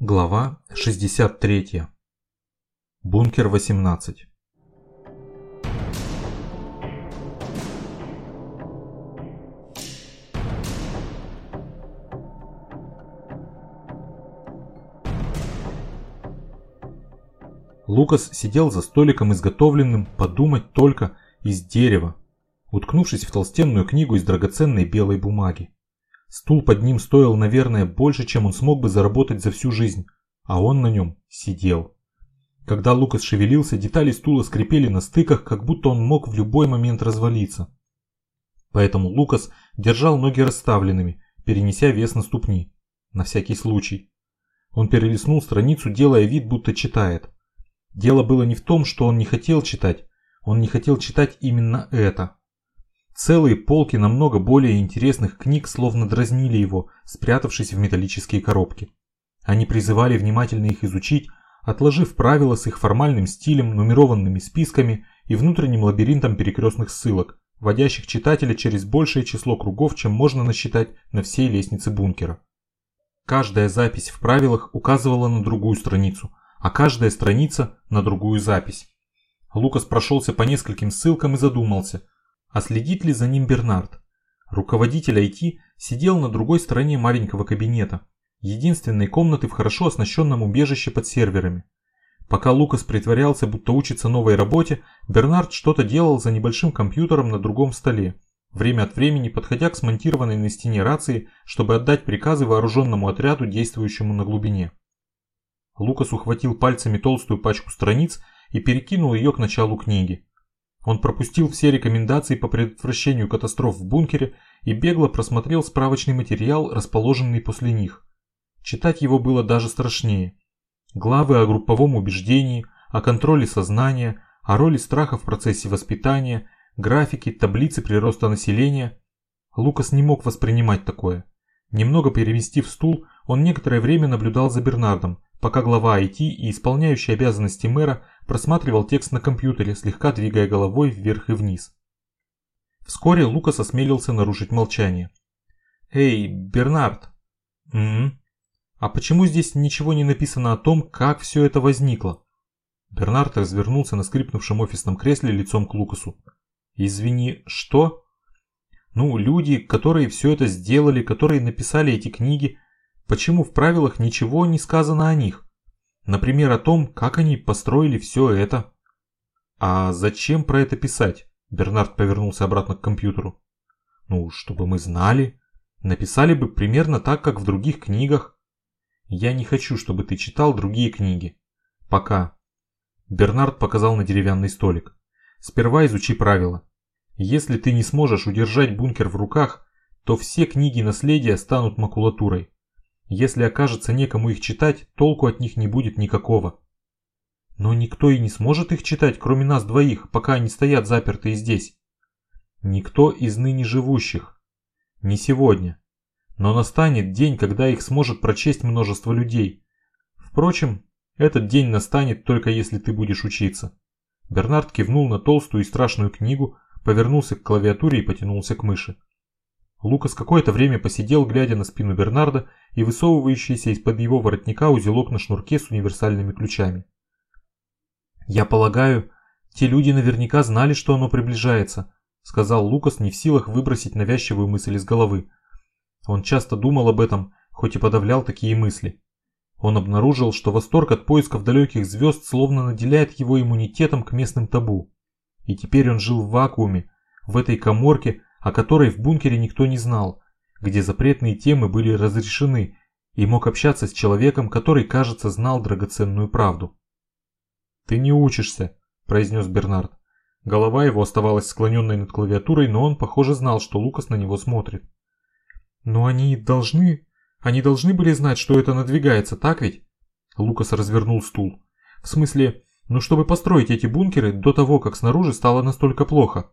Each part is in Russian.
Глава 63. Бункер 18. Лукас сидел за столиком, изготовленным, подумать только, из дерева, уткнувшись в толстенную книгу из драгоценной белой бумаги. Стул под ним стоил, наверное, больше, чем он смог бы заработать за всю жизнь, а он на нем сидел. Когда Лукас шевелился, детали стула скрипели на стыках, как будто он мог в любой момент развалиться. Поэтому Лукас держал ноги расставленными, перенеся вес на ступни. На всякий случай. Он перелистнул страницу, делая вид, будто читает. Дело было не в том, что он не хотел читать, он не хотел читать именно это. Целые полки намного более интересных книг словно дразнили его, спрятавшись в металлические коробки. Они призывали внимательно их изучить, отложив правила с их формальным стилем, нумерованными списками и внутренним лабиринтом перекрестных ссылок, вводящих читателя через большее число кругов, чем можно насчитать на всей лестнице бункера. Каждая запись в правилах указывала на другую страницу, а каждая страница на другую запись. Лукас прошелся по нескольким ссылкам и задумался – а следит ли за ним Бернард? Руководитель IT сидел на другой стороне маленького кабинета, единственной комнаты в хорошо оснащенном убежище под серверами. Пока Лукас притворялся, будто учится новой работе, Бернард что-то делал за небольшим компьютером на другом столе, время от времени подходя к смонтированной на стене рации, чтобы отдать приказы вооруженному отряду, действующему на глубине. Лукас ухватил пальцами толстую пачку страниц и перекинул ее к началу книги. Он пропустил все рекомендации по предотвращению катастроф в бункере и бегло просмотрел справочный материал, расположенный после них. Читать его было даже страшнее. Главы о групповом убеждении, о контроле сознания, о роли страха в процессе воспитания, графики, таблицы прироста населения. Лукас не мог воспринимать такое. Немного переместив стул, он некоторое время наблюдал за Бернардом, пока глава IT и исполняющий обязанности мэра просматривал текст на компьютере, слегка двигая головой вверх и вниз. Вскоре Лукас осмелился нарушить молчание. «Эй, Бернард!» «М -м. «А почему здесь ничего не написано о том, как все это возникло?» Бернард развернулся на скрипнувшем офисном кресле лицом к Лукасу. «Извини, что?» «Ну, люди, которые все это сделали, которые написали эти книги, Почему в правилах ничего не сказано о них? Например, о том, как они построили все это. А зачем про это писать? Бернард повернулся обратно к компьютеру. Ну, чтобы мы знали. Написали бы примерно так, как в других книгах. Я не хочу, чтобы ты читал другие книги. Пока. Бернард показал на деревянный столик. Сперва изучи правила. Если ты не сможешь удержать бункер в руках, то все книги наследия станут макулатурой. Если окажется некому их читать, толку от них не будет никакого. Но никто и не сможет их читать, кроме нас двоих, пока они стоят запертые здесь. Никто из ныне живущих. Не сегодня. Но настанет день, когда их сможет прочесть множество людей. Впрочем, этот день настанет только если ты будешь учиться. Бернард кивнул на толстую и страшную книгу, повернулся к клавиатуре и потянулся к мыши. Лукас какое-то время посидел, глядя на спину Бернарда и высовывающийся из-под его воротника узелок на шнурке с универсальными ключами. «Я полагаю, те люди наверняка знали, что оно приближается», сказал Лукас, не в силах выбросить навязчивую мысль из головы. Он часто думал об этом, хоть и подавлял такие мысли. Он обнаружил, что восторг от поисков далеких звезд словно наделяет его иммунитетом к местным табу. И теперь он жил в вакууме, в этой коморке, о которой в бункере никто не знал, где запретные темы были разрешены, и мог общаться с человеком, который, кажется, знал драгоценную правду. «Ты не учишься», – произнес Бернард. Голова его оставалась склоненной над клавиатурой, но он, похоже, знал, что Лукас на него смотрит. «Но они должны... Они должны были знать, что это надвигается, так ведь?» Лукас развернул стул. «В смысле, ну чтобы построить эти бункеры до того, как снаружи стало настолько плохо?»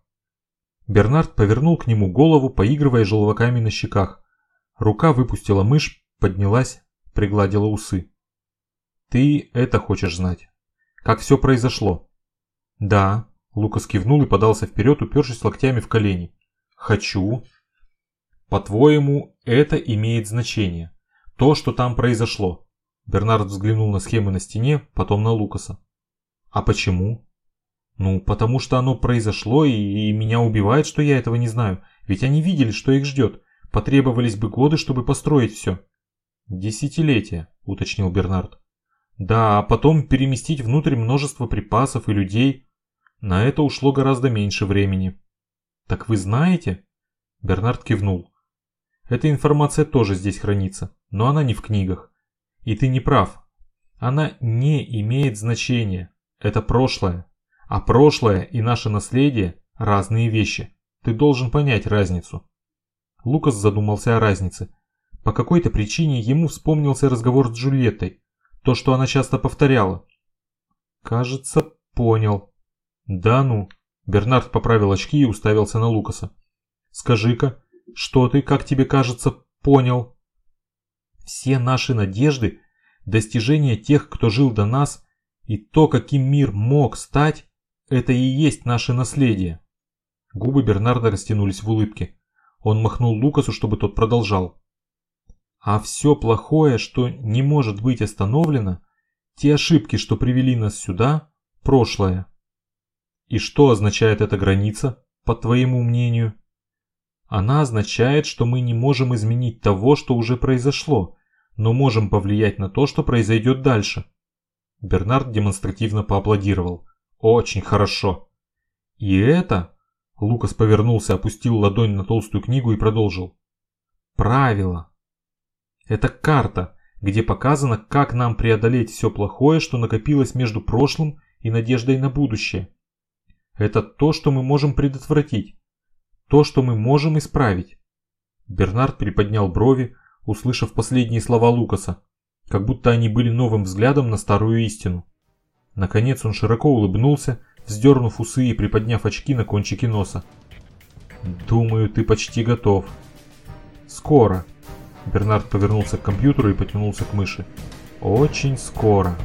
Бернард повернул к нему голову, поигрывая желваками на щеках. Рука выпустила мышь, поднялась, пригладила усы. «Ты это хочешь знать? Как все произошло?» «Да», — Лукас кивнул и подался вперед, упершись локтями в колени. «Хочу». «По-твоему, это имеет значение? То, что там произошло?» Бернард взглянул на схемы на стене, потом на Лукаса. А почему? Ну, потому что оно произошло, и, и меня убивает, что я этого не знаю. Ведь они видели, что их ждет. Потребовались бы годы, чтобы построить все. Десятилетия, уточнил Бернард. Да, а потом переместить внутрь множество припасов и людей. На это ушло гораздо меньше времени. Так вы знаете? Бернард кивнул. Эта информация тоже здесь хранится, но она не в книгах. И ты не прав. Она не имеет значения. Это прошлое. А прошлое и наше наследие – разные вещи. Ты должен понять разницу. Лукас задумался о разнице. По какой-то причине ему вспомнился разговор с Джульеттой. То, что она часто повторяла. Кажется, понял. Да ну. Бернард поправил очки и уставился на Лукаса. Скажи-ка, что ты, как тебе кажется, понял? Все наши надежды, достижения тех, кто жил до нас, и то, каким мир мог стать, это и есть наше наследие. Губы Бернарда растянулись в улыбке. Он махнул Лукасу, чтобы тот продолжал. А все плохое, что не может быть остановлено, те ошибки, что привели нас сюда, прошлое. И что означает эта граница, по твоему мнению? Она означает, что мы не можем изменить того, что уже произошло, но можем повлиять на то, что произойдет дальше. Бернард демонстративно поаплодировал. Очень хорошо. И это... Лукас повернулся, опустил ладонь на толстую книгу и продолжил. Правило. Это карта, где показано, как нам преодолеть все плохое, что накопилось между прошлым и надеждой на будущее. Это то, что мы можем предотвратить. То, что мы можем исправить. Бернард приподнял брови, услышав последние слова Лукаса, как будто они были новым взглядом на старую истину. Наконец он широко улыбнулся, вздернув усы и приподняв очки на кончике носа. «Думаю, ты почти готов». «Скоро», Бернард повернулся к компьютеру и потянулся к мыши. «Очень скоро».